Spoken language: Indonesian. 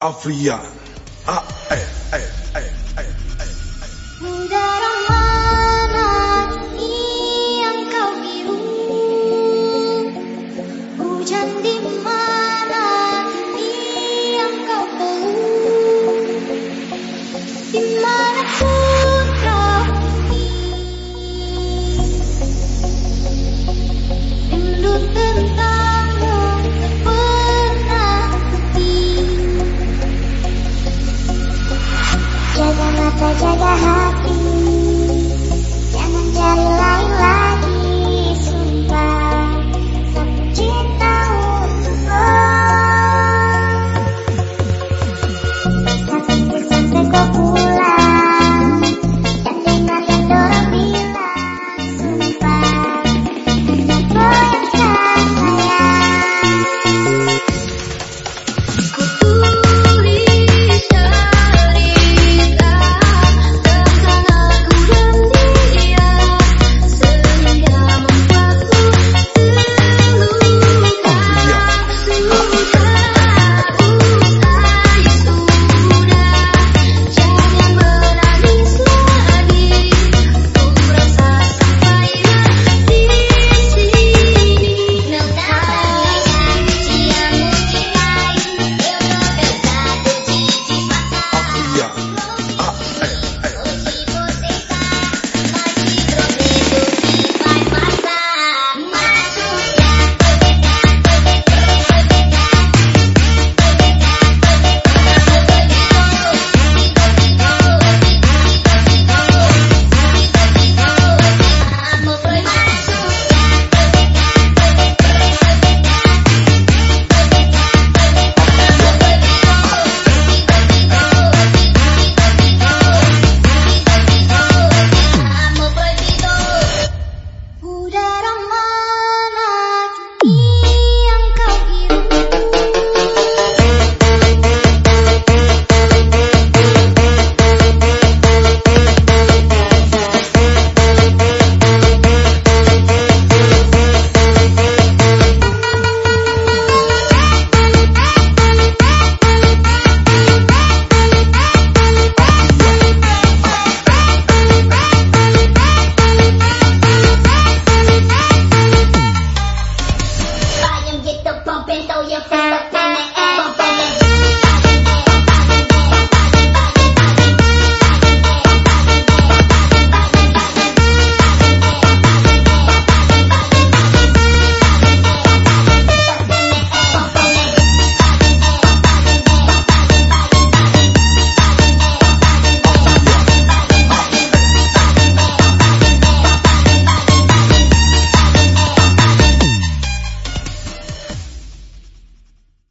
Afrian. Ah, eh, eh, eh, eh, eh. Udara mana yang kau biru Hujan di mana yang kau peluk kau Kita jaga hati